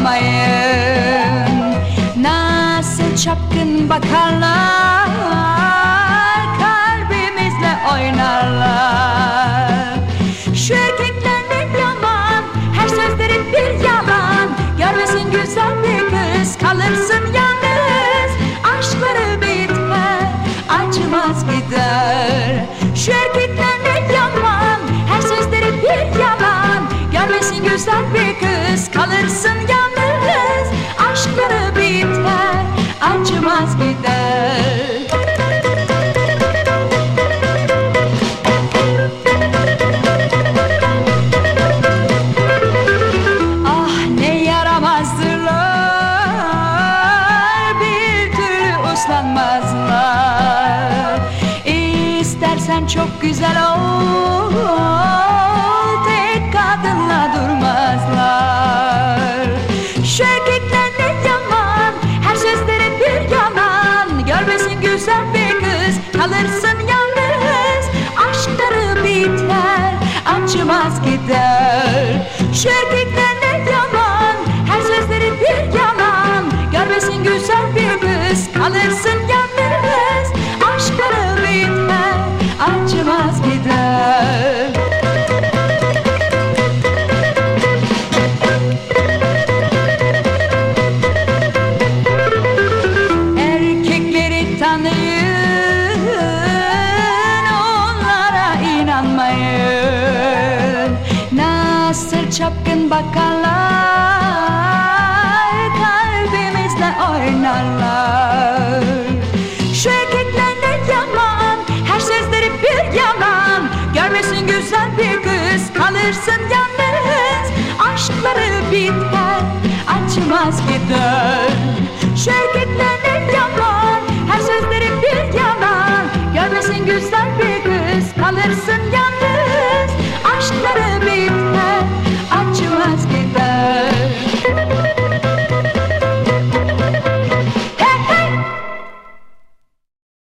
inanmayın Nasıl çapkın bakarlar Kalırsın yalnız Aşkları biter Acımaz gider. Ah ne yaramazdırlar Bir türlü uslanmazlar. İstersen çok güzel ol kız Kalırsın yalnız Aşkları biter Acımaz gider. Erkekleri tanıyın Onlara inanmayın. Nasıl çapkın bakarlar Kalbimizle oynarlar güzel bir kız Kalırsın yalnız. Aşkları biter Acımaz gider